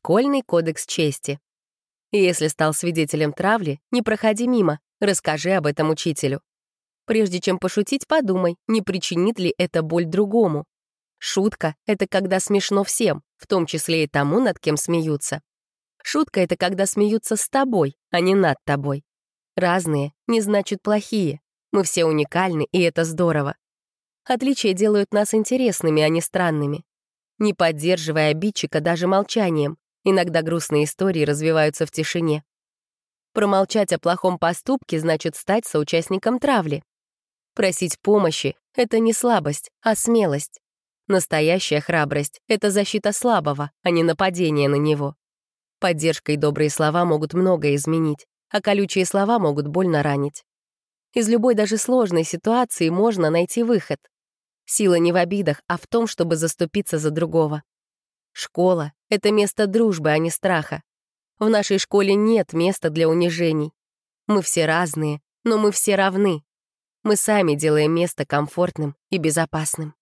Школьный кодекс чести. Если стал свидетелем травли, не проходи мимо, расскажи об этом учителю. Прежде чем пошутить, подумай, не причинит ли это боль другому. Шутка — это когда смешно всем, в том числе и тому, над кем смеются. Шутка — это когда смеются с тобой, а не над тобой. Разные не значит плохие. Мы все уникальны, и это здорово. Отличия делают нас интересными, а не странными. Не поддерживая обидчика даже молчанием, иногда грустные истории развиваются в тишине. Промолчать о плохом поступке значит стать соучастником травли. Просить помощи — это не слабость, а смелость. Настоящая храбрость — это защита слабого, а не нападение на него. Поддержка и добрые слова могут многое изменить, а колючие слова могут больно ранить. Из любой даже сложной ситуации можно найти выход. Сила не в обидах, а в том, чтобы заступиться за другого. Школа — это место дружбы, а не страха. В нашей школе нет места для унижений. Мы все разные, но мы все равны. Мы сами делаем место комфортным и безопасным.